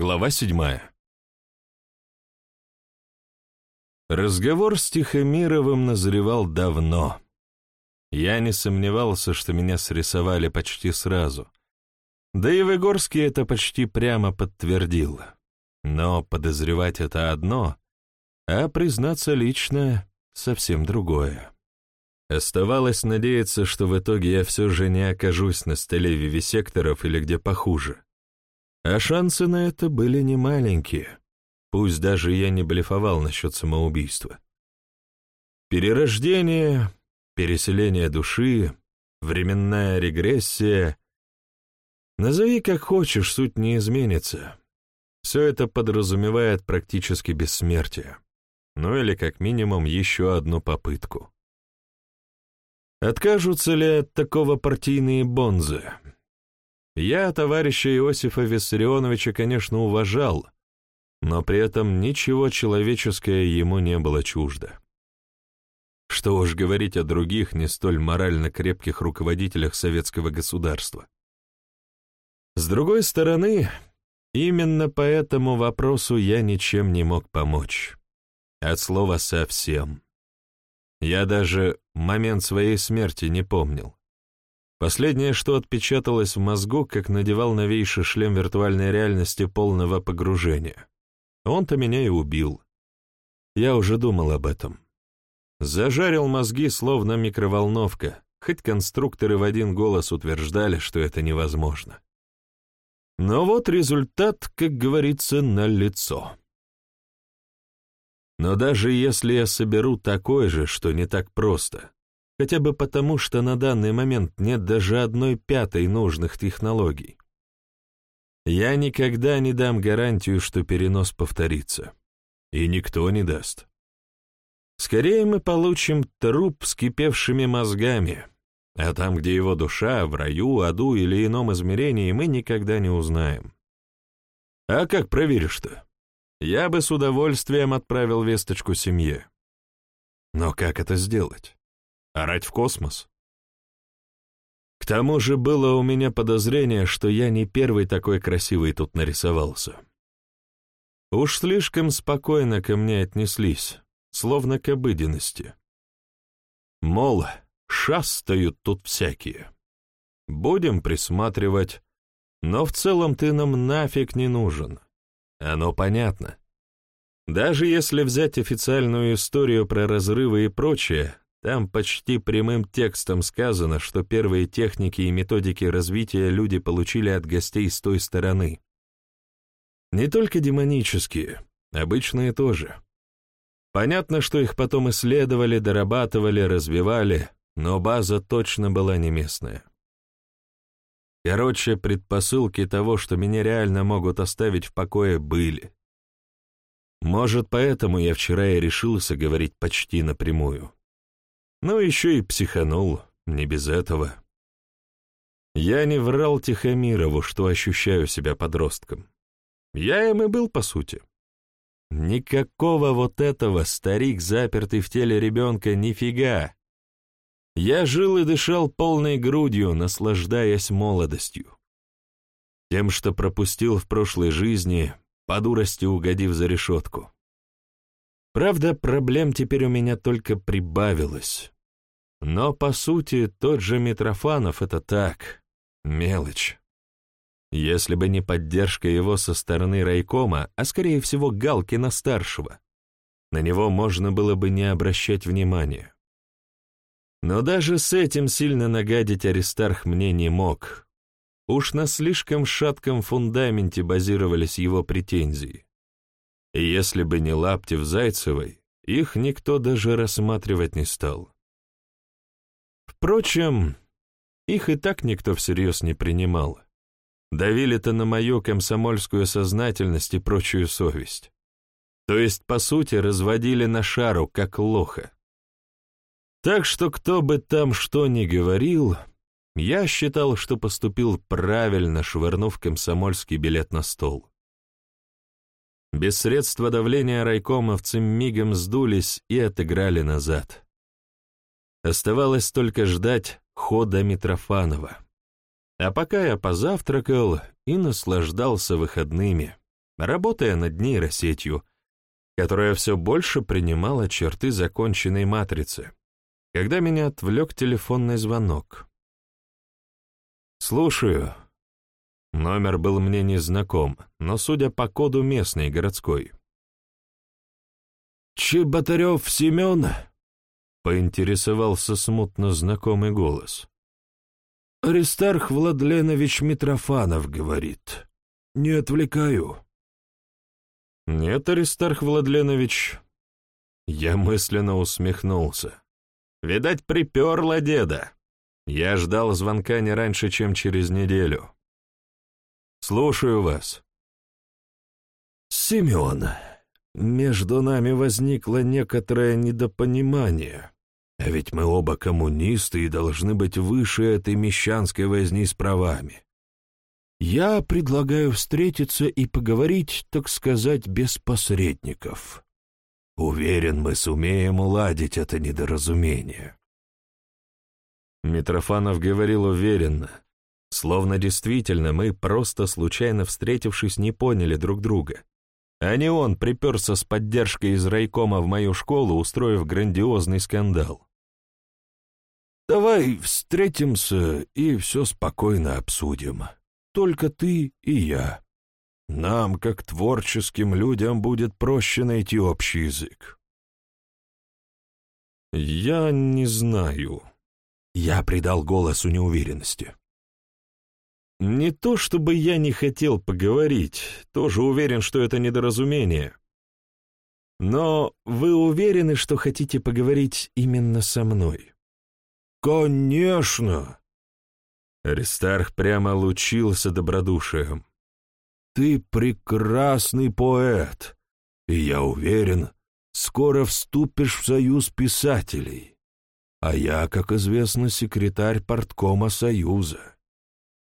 Глава седьмая. Разговор с Тихомировым назревал давно. Я не сомневался, что меня срисовали почти сразу. Да и Выгорский это почти прямо подтвердил. Но подозревать это одно, а признаться лично — совсем другое. Оставалось надеяться, что в итоге я все же не окажусь на столе вивисекторов или где похуже. А шансы на это были немаленькие, пусть даже я не блефовал насчет самоубийства. Перерождение, переселение души, временная регрессия — назови как хочешь, суть не изменится. Все это подразумевает практически бессмертие, ну или как минимум еще одну попытку. Откажутся ли от такого партийные бонзы? Я товарища Иосифа Виссарионовича, конечно, уважал, но при этом ничего человеческое ему не было чуждо. Что уж говорить о других не столь морально крепких руководителях советского государства. С другой стороны, именно по этому вопросу я ничем не мог помочь. От слова «совсем». Я даже момент своей смерти не помнил. Последнее, что отпечаталось в мозгу, как надевал новейший шлем виртуальной реальности полного погружения. Он-то меня и убил. Я уже думал об этом. Зажарил мозги, словно микроволновка, хоть конструкторы в один голос утверждали, что это невозможно. Но вот результат, как говорится, налицо. Но даже если я соберу такой же, что не так просто, хотя бы потому, что на данный момент нет даже одной пятой нужных технологий. Я никогда не дам гарантию, что перенос повторится. И никто не даст. Скорее мы получим труп с кипевшими мозгами, а там, где его душа, в раю, аду или ином измерении, мы никогда не узнаем. А как проверишь-то? Я бы с удовольствием отправил весточку семье. Но как это сделать? Орать в космос? К тому же было у меня подозрение, что я не первый такой красивый тут нарисовался. Уж слишком спокойно ко мне отнеслись, словно к обыденности. Мол, шастают тут всякие. Будем присматривать, но в целом ты нам нафиг не нужен. Оно понятно. Даже если взять официальную историю про разрывы и прочее, там почти прямым текстом сказано, что первые техники и методики развития люди получили от гостей с той стороны. Не только демонические, обычные тоже. Понятно, что их потом исследовали, дорабатывали, развивали, но база точно была не местная. Короче, предпосылки того, что меня реально могут оставить в покое, были. Может, поэтому я вчера и решился говорить почти напрямую. Ну, еще и психанул, не без этого. Я не врал Тихомирову, что ощущаю себя подростком. Я им и был, по сути. Никакого вот этого, старик, запертый в теле ребенка, нифига. Я жил и дышал полной грудью, наслаждаясь молодостью. Тем, что пропустил в прошлой жизни, по дурости угодив за решетку. Правда, проблем теперь у меня только прибавилось. Но, по сути, тот же Митрофанов — это так, мелочь. Если бы не поддержка его со стороны райкома, а скорее всего Галкина-старшего, на него можно было бы не обращать внимания. Но даже с этим сильно нагадить Аристарх мне не мог. Уж на слишком шатком фундаменте базировались его претензии. Если бы не Лаптев Зайцевой, их никто даже рассматривать не стал. Впрочем, их и так никто всерьез не принимал. Давили-то на мою комсомольскую сознательность и прочую совесть. То есть, по сути, разводили на шару, как лоха. Так что кто бы там что ни говорил, я считал, что поступил правильно, швырнув комсомольский билет на стол. Без средства давления райкомовцы мигом сдулись и отыграли назад. Оставалось только ждать хода Митрофанова. А пока я позавтракал и наслаждался выходными, работая над нейросетью, которая все больше принимала черты законченной матрицы, когда меня отвлек телефонный звонок. «Слушаю». Номер был мне незнаком, но, судя по коду, местный, городской. «Чеботарев Семен?» — поинтересовался смутно знакомый голос. «Аристарх Владленович Митрофанов говорит. Не отвлекаю». «Нет, Аристарх Владленович». Я мысленно усмехнулся. «Видать, приперла деда. Я ждал звонка не раньше, чем через неделю. Слушаю вас». «Семен, между нами возникло некоторое недопонимание. А ведь мы оба коммунисты и должны быть выше этой мещанской возни с правами. Я предлагаю встретиться и поговорить, так сказать, без посредников. Уверен, мы сумеем уладить это недоразумение. Митрофанов говорил уверенно, словно действительно мы, просто случайно встретившись, не поняли друг друга. А не он приперся с поддержкой из райкома в мою школу, устроив грандиозный скандал. «Давай встретимся и все спокойно обсудим. Только ты и я. Нам, как творческим людям, будет проще найти общий язык». «Я не знаю». Я придал голосу неуверенности. Не то чтобы я не хотел поговорить, тоже уверен, что это недоразумение. Но вы уверены, что хотите поговорить именно со мной? Конечно! Аристарх прямо лучился добродушием. Ты прекрасный поэт, и я уверен, скоро вступишь в союз писателей. А я, как известно, секретарь порткома союза.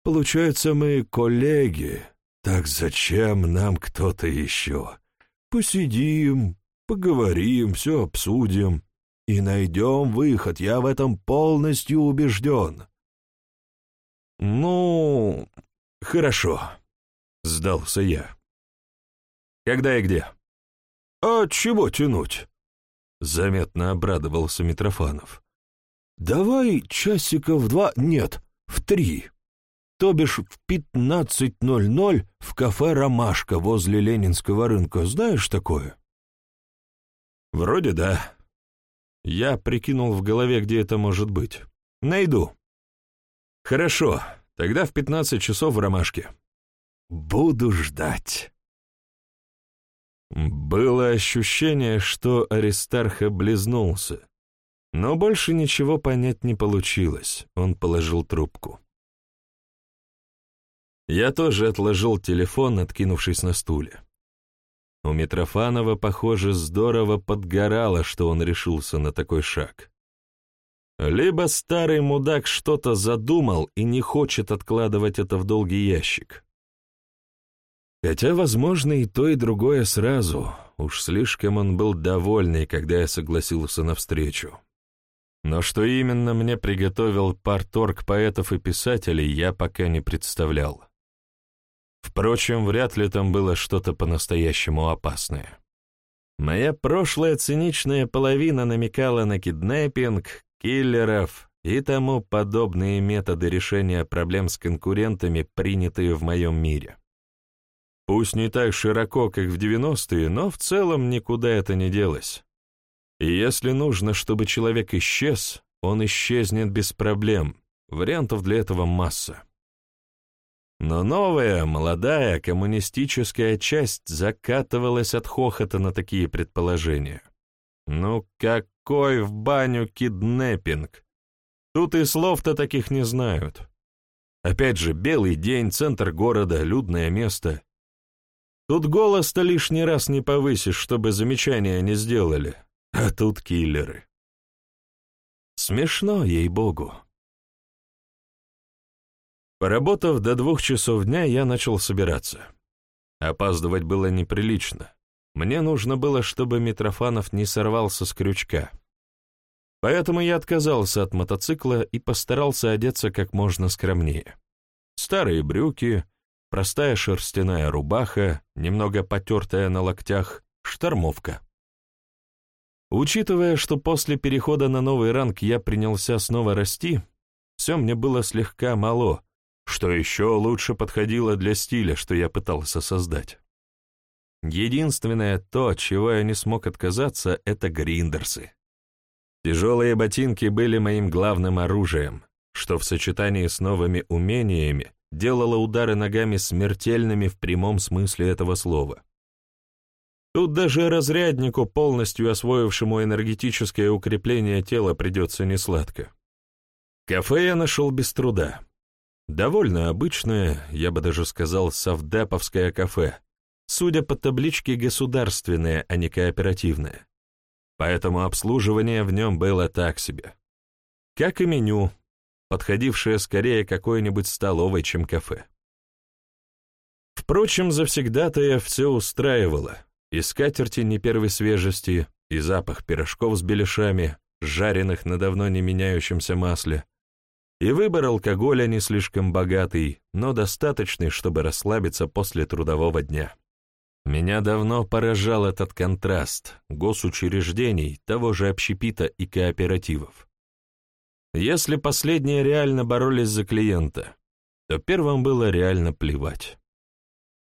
Получается, мы коллеги. Так зачем нам кто-то еще? Посидим, поговорим, все обсудим и найдем выход. Я в этом полностью убежден. Ну, хорошо, сдался я. Когда и где? А чего тянуть? Заметно обрадовался Митрофанов. Давай часиков два, нет, в три то бишь в 15.00 в кафе «Ромашка» возле Ленинского рынка. Знаешь такое? Вроде да. Я прикинул в голове, где это может быть. Найду. Хорошо, тогда в 15 часов в «Ромашке». Буду ждать. Было ощущение, что Аристарх облизнулся, но больше ничего понять не получилось. Он положил трубку. Я тоже отложил телефон, откинувшись на стуле. У Митрофанова, похоже, здорово подгорало, что он решился на такой шаг. Либо старый мудак что-то задумал и не хочет откладывать это в долгий ящик. Хотя, возможно, и то, и другое сразу. Уж слишком он был довольный, когда я согласился на встречу. Но что именно мне приготовил парторг поэтов и писателей, я пока не представлял. Впрочем, вряд ли там было что-то по-настоящему опасное. Моя прошлая циничная половина намекала на киднеппинг, киллеров и тому подобные методы решения проблем с конкурентами, принятые в моем мире. Пусть не так широко, как в 90-е, но в целом никуда это не делось. И если нужно, чтобы человек исчез, он исчезнет без проблем. Вариантов для этого масса. Но новая, молодая, коммунистическая часть закатывалась от хохота на такие предположения. Ну какой в баню киднеппинг? Тут и слов-то таких не знают. Опять же, белый день, центр города, людное место. Тут голос-то лишний раз не повысишь, чтобы замечания не сделали. А тут киллеры. Смешно, ей-богу. Поработав до двух часов дня, я начал собираться. Опаздывать было неприлично. Мне нужно было, чтобы Митрофанов не сорвался с крючка. Поэтому я отказался от мотоцикла и постарался одеться как можно скромнее. Старые брюки, простая шерстяная рубаха, немного потертая на локтях, штормовка. Учитывая, что после перехода на новый ранг я принялся снова расти, все мне было слегка мало, что еще лучше подходило для стиля, что я пытался создать. Единственное то, чего я не смог отказаться, это гриндерсы. Тяжелые ботинки были моим главным оружием, что в сочетании с новыми умениями делало удары ногами смертельными в прямом смысле этого слова. Тут даже разряднику, полностью освоившему энергетическое укрепление тела, придется несладко. Кафе я нашел без труда. Довольно обычное, я бы даже сказал, совдеповское кафе, судя по табличке государственное, а не кооперативное. Поэтому обслуживание в нем было так себе. Как и меню, подходившее скорее какой-нибудь столовой, чем кафе. Впрочем, завсегда-то все устраивало. И скатерти не первой свежести, и запах пирожков с беляшами, жареных на давно не меняющемся масле, и выбор алкоголя не слишком богатый, но достаточный, чтобы расслабиться после трудового дня. Меня давно поражал этот контраст госучреждений, того же общепита и кооперативов. Если последние реально боролись за клиента, то первым было реально плевать.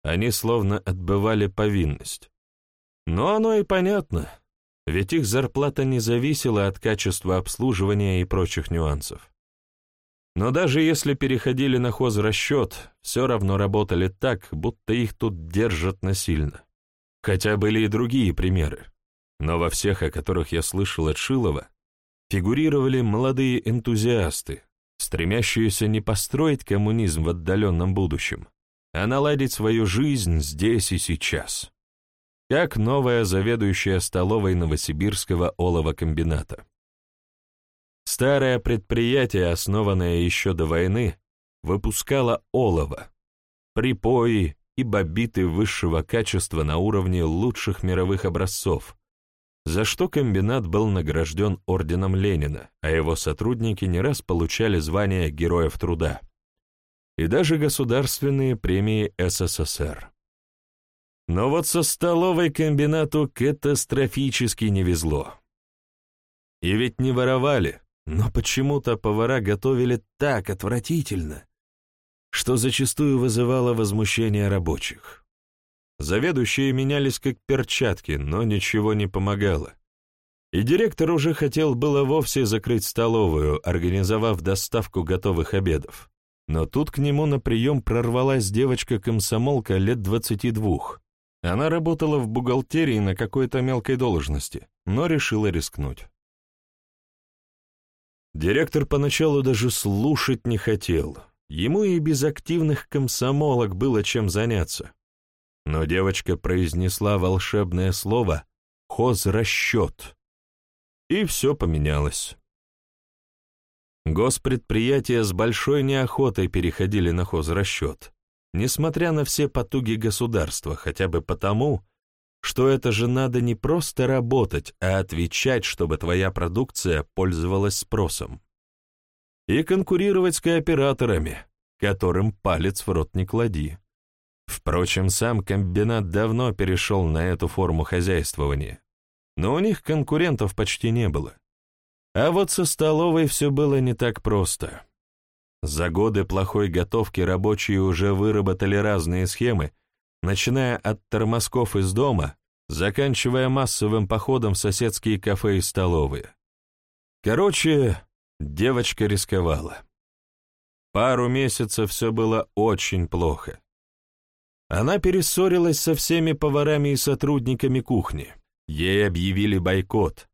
Они словно отбывали повинность. Но оно и понятно, ведь их зарплата не зависела от качества обслуживания и прочих нюансов. Но даже если переходили на хозрасчет, все равно работали так, будто их тут держат насильно. Хотя были и другие примеры. Но во всех, о которых я слышал от Шилова, фигурировали молодые энтузиасты, стремящиеся не построить коммунизм в отдаленном будущем, а наладить свою жизнь здесь и сейчас. Как новая заведующая столовой Новосибирского оловокомбината. Старое предприятие, основанное еще до войны, выпускало олово, припои и бобиты высшего качества на уровне лучших мировых образцов, за что комбинат был награжден орденом Ленина, а его сотрудники не раз получали звание Героев труда и даже государственные премии СССР. Но вот со столовой комбинату катастрофически не везло. И ведь не воровали, но почему-то повара готовили так отвратительно, что зачастую вызывало возмущение рабочих. Заведующие менялись как перчатки, но ничего не помогало. И директор уже хотел было вовсе закрыть столовую, организовав доставку готовых обедов. Но тут к нему на прием прорвалась девочка-комсомолка лет двадцати двух. Она работала в бухгалтерии на какой-то мелкой должности, но решила рискнуть. Директор поначалу даже слушать не хотел. Ему и без активных комсомолок было чем заняться. Но девочка произнесла волшебное слово «хозрасчет». И все поменялось. Госпредприятия с большой неохотой переходили на хозрасчет, несмотря на все потуги государства, хотя бы потому, что это же надо не просто работать, а отвечать, чтобы твоя продукция пользовалась спросом. И конкурировать с кооператорами, которым палец в рот не клади. Впрочем, сам комбинат давно перешел на эту форму хозяйствования, но у них конкурентов почти не было. А вот со столовой все было не так просто. За годы плохой готовки рабочие уже выработали разные схемы, начиная от тормозков из дома, заканчивая массовым походом в соседские кафе и столовые. Короче, девочка рисковала. Пару месяцев все было очень плохо. Она перессорилась со всеми поварами и сотрудниками кухни. Ей объявили бойкот.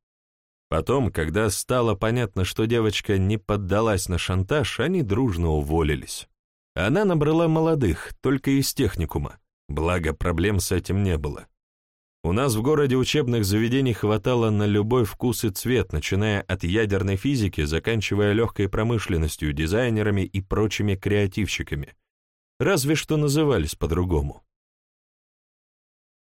Потом, когда стало понятно, что девочка не поддалась на шантаж, они дружно уволились. Она набрала молодых, только из техникума, Благо, проблем с этим не было. У нас в городе учебных заведений хватало на любой вкус и цвет, начиная от ядерной физики, заканчивая легкой промышленностью, дизайнерами и прочими креативщиками. Разве что назывались по-другому.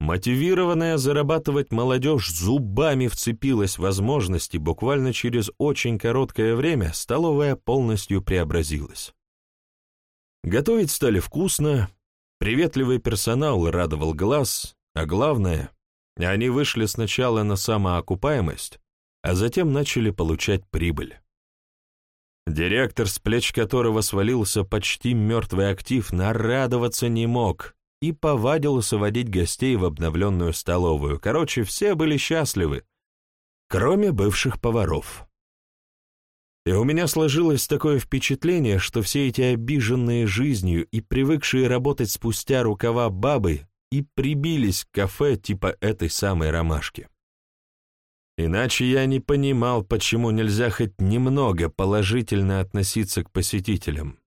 Мотивированная зарабатывать молодежь зубами вцепилась в возможности, буквально через очень короткое время столовая полностью преобразилась. Готовить стали вкусно, Приветливый персонал радовал глаз, а главное, они вышли сначала на самоокупаемость, а затем начали получать прибыль. Директор, с плеч которого свалился почти мертвый актив, нарадоваться не мог и повадился водить гостей в обновленную столовую. Короче, все были счастливы, кроме бывших поваров. И у меня сложилось такое впечатление, что все эти обиженные жизнью и привыкшие работать спустя рукава бабы и прибились к кафе типа этой самой ромашки. Иначе я не понимал, почему нельзя хоть немного положительно относиться к посетителям.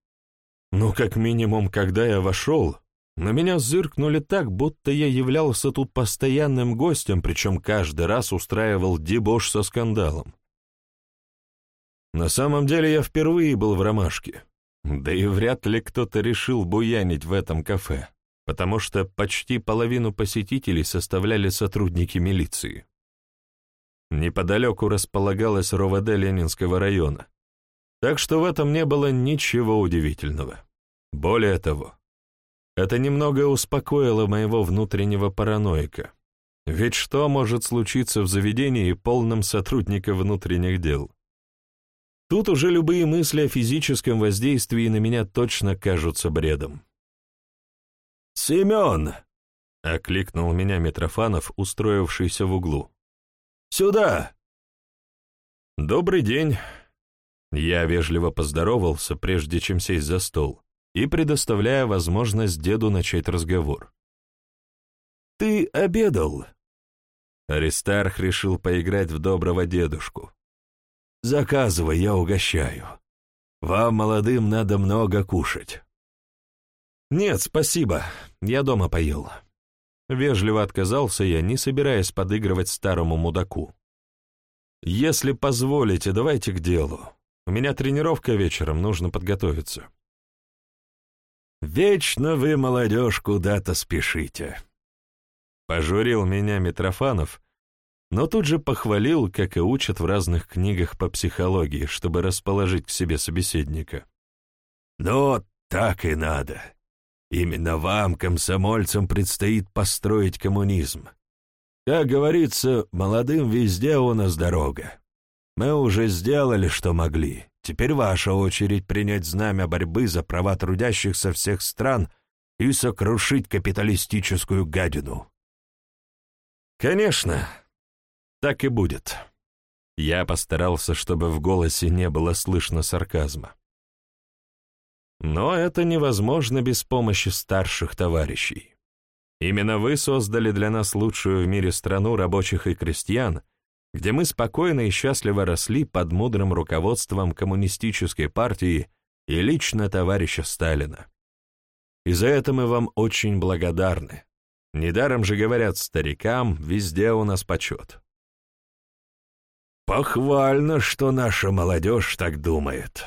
Ну, как минимум, когда я вошел, на меня зыркнули так, будто я являлся тут постоянным гостем, причем каждый раз устраивал дебош со скандалом. На самом деле я впервые был в «Ромашке», да и вряд ли кто-то решил буянить в этом кафе, потому что почти половину посетителей составляли сотрудники милиции. Неподалеку располагалась РОВД Ленинского района, так что в этом не было ничего удивительного. Более того, это немного успокоило моего внутреннего параноика. Ведь что может случиться в заведении, полном сотрудника внутренних дел? Тут уже любые мысли о физическом воздействии на меня точно кажутся бредом. «Семен!» — окликнул меня Митрофанов, устроившийся в углу. Сюда!» «Добрый день!» Я вежливо поздоровался, прежде чем сесть за стол, и предоставляя возможность деду начать разговор. «Ты обедал?» Аристарх решил поиграть в доброго дедушку. «Заказывай, я угощаю. Вам, молодым, надо много кушать». «Нет, спасибо, я дома поел». Вежливо отказался я, не собираясь подыгрывать старому мудаку. «Если позволите, давайте к делу. У меня тренировка вечером, нужно подготовиться». «Вечно вы, молодежь, куда-то спешите», — пожурил меня Митрофанов, но тут же похвалил, как и учат в разных книгах по психологии, чтобы расположить к себе собеседника. «Но так и надо. Именно вам, комсомольцам, предстоит построить коммунизм. Как говорится, молодым везде у нас дорога. Мы уже сделали, что могли. Теперь ваша очередь принять знамя борьбы за права трудящихся всех стран и сокрушить капиталистическую гадину. Конечно, так и будет. Я постарался, чтобы в голосе не было слышно сарказма. Но это невозможно без помощи старших товарищей. Именно вы создали для нас лучшую в мире страну рабочих и крестьян, где мы спокойно и счастливо росли под мудрым руководством коммунистической партии и лично товарища Сталина. И за это мы вам очень благодарны. Недаром же говорят старикам, везде у нас почет. Похвально, что наша молодежь так думает.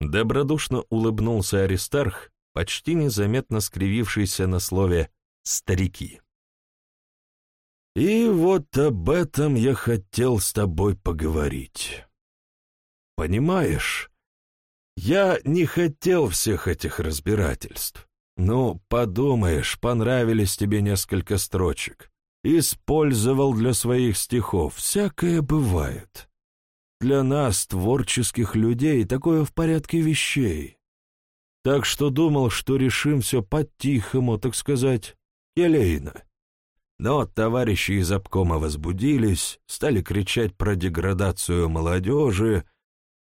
Добродушно улыбнулся Аристарх, почти незаметно скривившийся на слове «старики». «И вот об этом я хотел с тобой поговорить. Понимаешь, я не хотел всех этих разбирательств. Ну, подумаешь, понравились тебе несколько строчек. Использовал для своих стихов. Всякое бывает. Для нас, творческих людей, такое в порядке вещей. Так что думал, что решим все по-тихому, так сказать, елейно. Но товарищи из обкома возбудились, стали кричать про деградацию молодежи,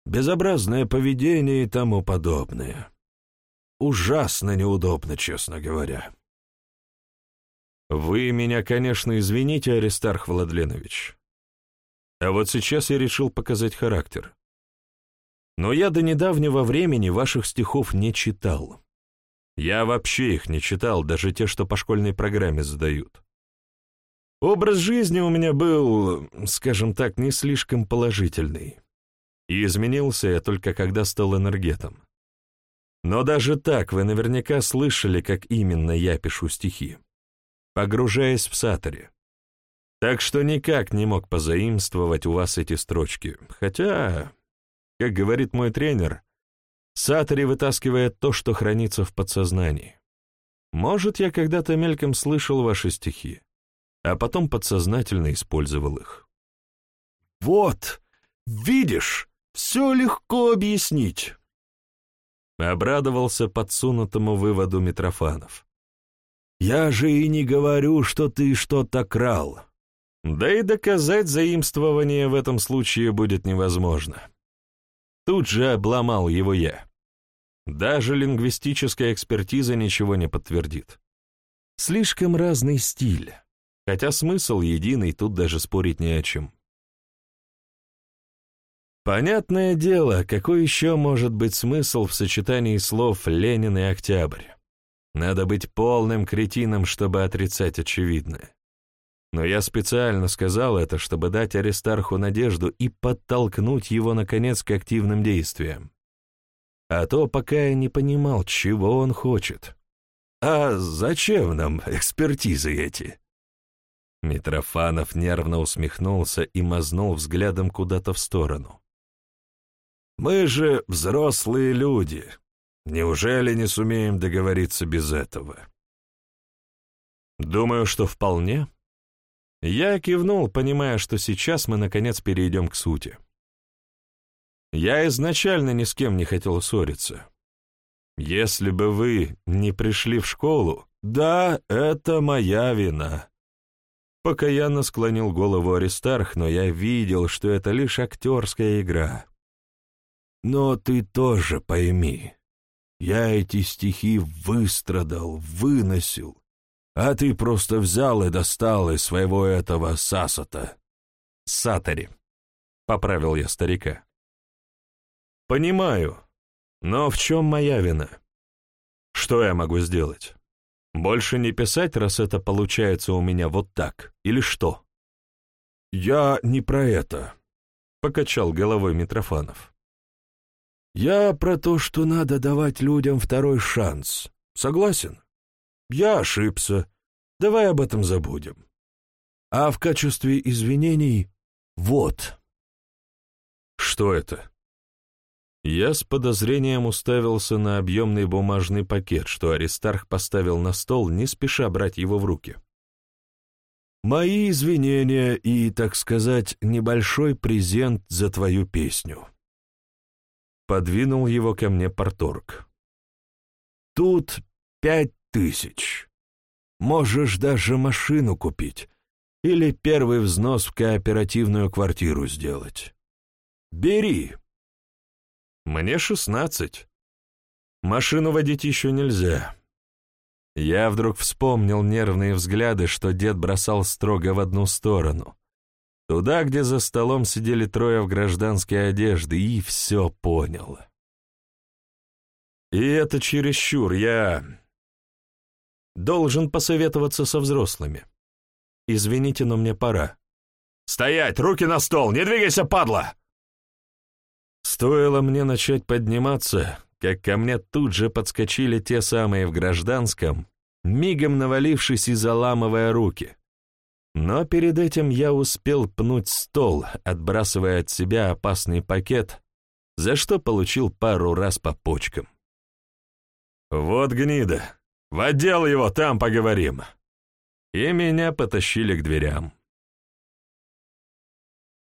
безобразное поведение и тому подобное. Ужасно неудобно, честно говоря. Вы меня, конечно, извините, Аристарх Владленович. А вот сейчас я решил показать характер. Но я до недавнего времени ваших стихов не читал. Я вообще их не читал, даже те, что по школьной программе задают. Образ жизни у меня был, скажем так, не слишком положительный. И изменился я только когда стал энергетом. Но даже так вы наверняка слышали, как именно я пишу стихи. Погружаясь в саторе. Так что никак не мог позаимствовать у вас эти строчки. Хотя, как говорит мой тренер, Сатори вытаскивает то, что хранится в подсознании. Может, я когда-то мельком слышал ваши стихи, а потом подсознательно использовал их. «Вот, видишь, все легко объяснить», — обрадовался подсунутому выводу Митрофанов. «Я же и не говорю, что ты что-то крал». Да и доказать заимствование в этом случае будет невозможно. Тут же обломал его я. Даже лингвистическая экспертиза ничего не подтвердит. Слишком разный стиль, хотя смысл единый, тут даже спорить не о чем. Понятное дело, какой еще может быть смысл в сочетании слов «Ленин» и «Октябрь»? Надо быть полным кретином, чтобы отрицать очевидное. Но я специально сказал это, чтобы дать Аристарху надежду и подтолкнуть его, наконец, к активным действиям. А то пока я не понимал, чего он хочет. «А зачем нам экспертизы эти?» Митрофанов нервно усмехнулся и мазнул взглядом куда-то в сторону. Мы же взрослые люди. Неужели не сумеем договориться без этого? Думаю, что вполне. Я кивнул, понимая, что сейчас мы наконец перейдем к сути. Я изначально ни с кем не хотел ссориться. Если бы вы не пришли в школу, да, это моя вина. Покаянно склонил голову Аристарх, но я видел, что это лишь актерская игра. Но ты тоже пойми, я эти стихи выстрадал, выносил, а ты просто взял и достал из своего этого сасата. Сатари, — поправил я старика. Понимаю, но в чем моя вина? Что я могу сделать? Больше не писать, раз это получается у меня вот так, или что? Я не про это, — покачал головой Митрофанов. Я про то, что надо давать людям второй шанс. Согласен? Я ошибся. Давай об этом забудем. А в качестве извинений — вот. Что это? Я с подозрением уставился на объемный бумажный пакет, что Аристарх поставил на стол, не спеша брать его в руки. Мои извинения и, так сказать, небольшой презент за твою песню. Подвинул его ко мне порторг. «Тут пять тысяч. Можешь даже машину купить или первый взнос в кооперативную квартиру сделать. Бери». «Мне шестнадцать. Машину водить еще нельзя». Я вдруг вспомнил нервные взгляды, что дед бросал строго в одну сторону, Туда, где за столом сидели трое в гражданской одежде, и все понял. И это чересчур, я должен посоветоваться со взрослыми. Извините, но мне пора. «Стоять! Руки на стол! Не двигайся, падла!» Стоило мне начать подниматься, как ко мне тут же подскочили те самые в гражданском, мигом навалившись и заламывая руки. Но перед этим я успел пнуть стол, отбрасывая от себя опасный пакет, за что получил пару раз по почкам. «Вот гнида! В отдел его, там поговорим!» И меня потащили к дверям.